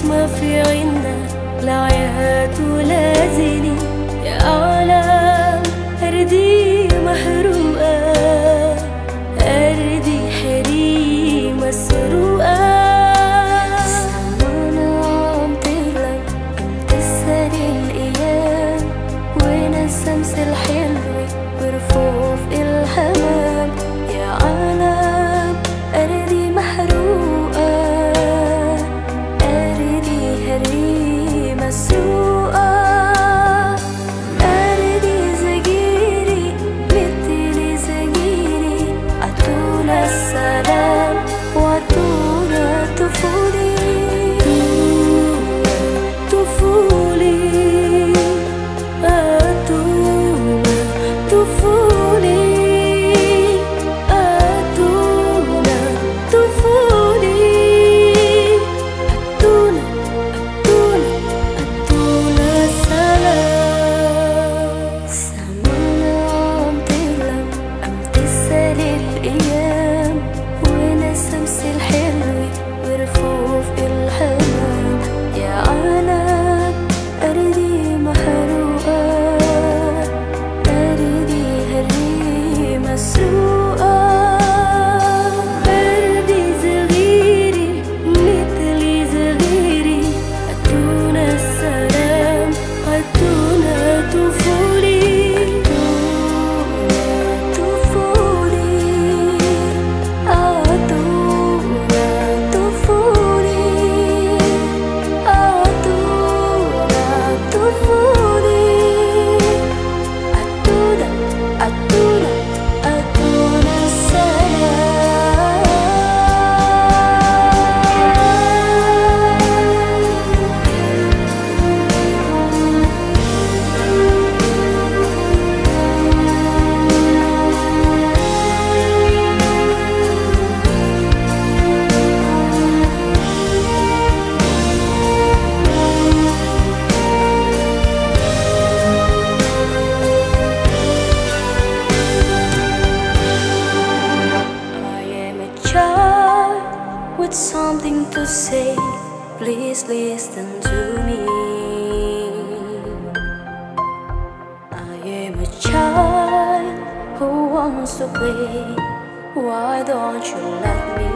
ما في عنا لا عيات ولا لازلين got something to say, please listen to me. I am a child who wants to play. Why don't you let me?